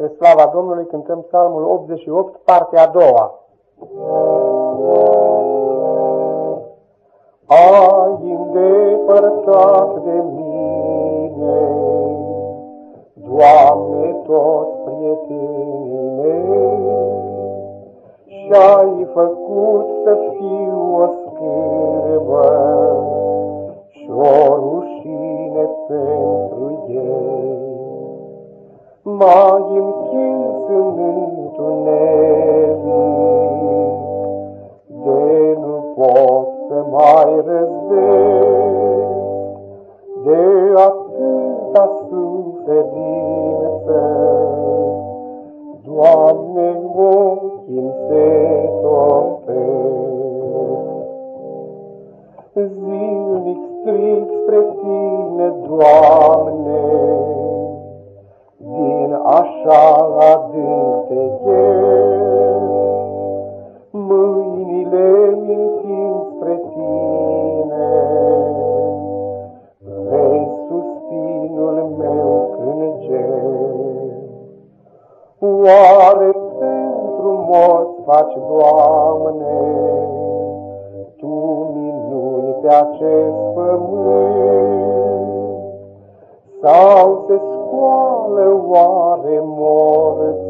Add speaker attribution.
Speaker 1: Spre slava Domnului cântăm psalmul 88, partea a doua. Ai îndepărtat de mine, Doamne, toți prietenii mei, Și-ai făcut să fiu o scârbă mai închis în întuneric, de nu pot să mai răzvesc, de atâta suferință. Doamne, ochii se topesc. Zilnic strig spre Tine, Doamne, așa adânc te chem. Mâinile mi spre tine, Vezi suspinul meu cânge. Oare pentru morți faci, Doamne, Tu minuni pe acest pământ, Sau se scoală oare morți?